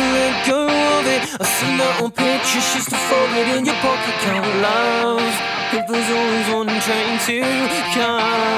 let go of it. I see my own picture, she's to fold it in your pocket, count love. But there's always one train to come.